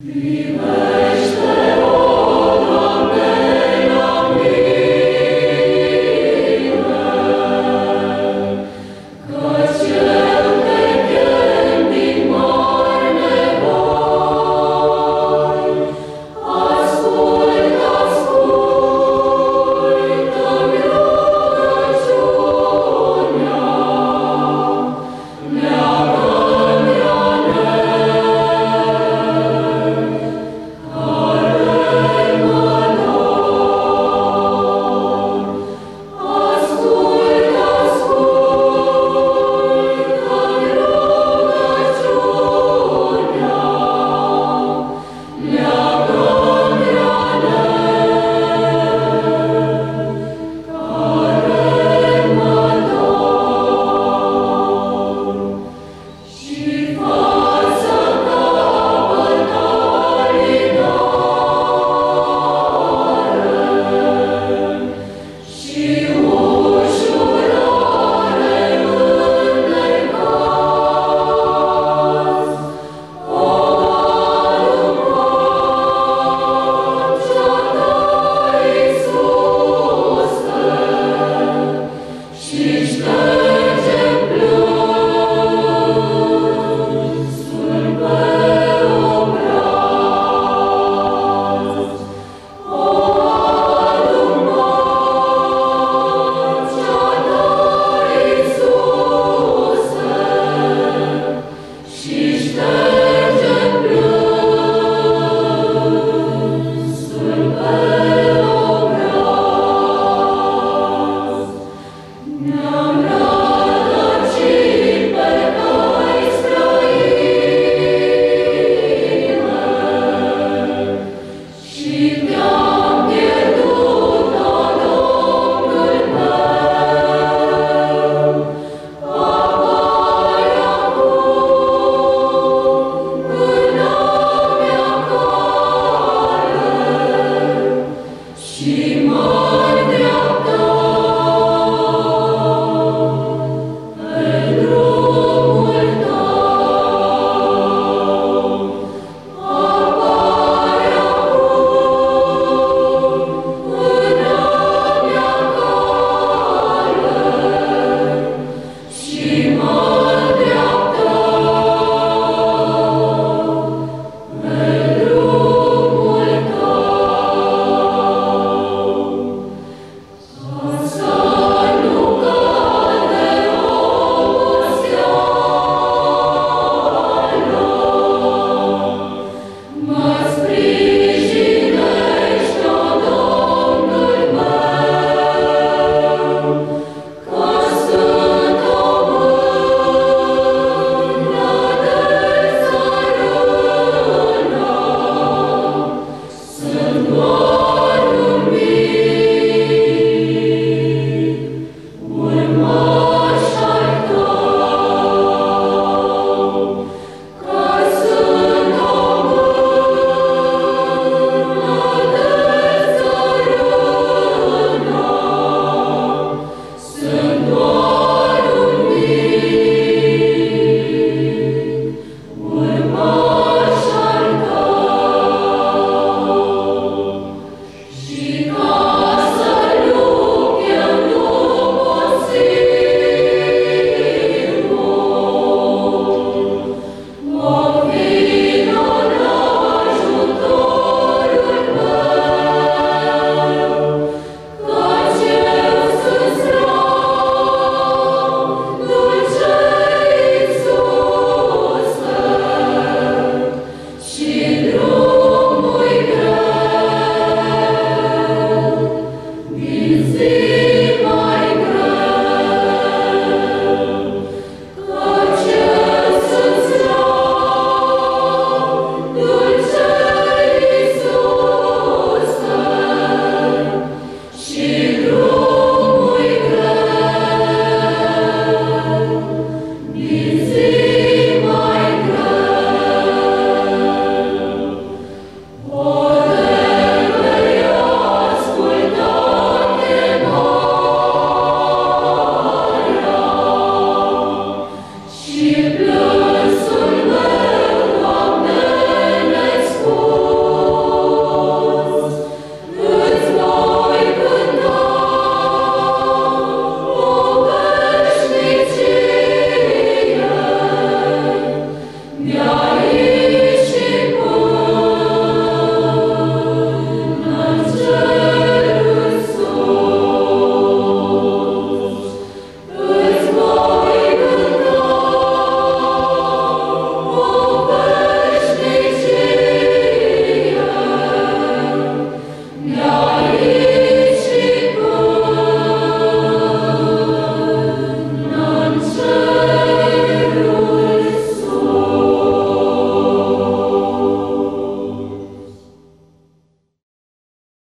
Be